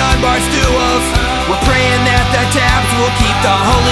on stools. We're praying that the tabs will keep the holy.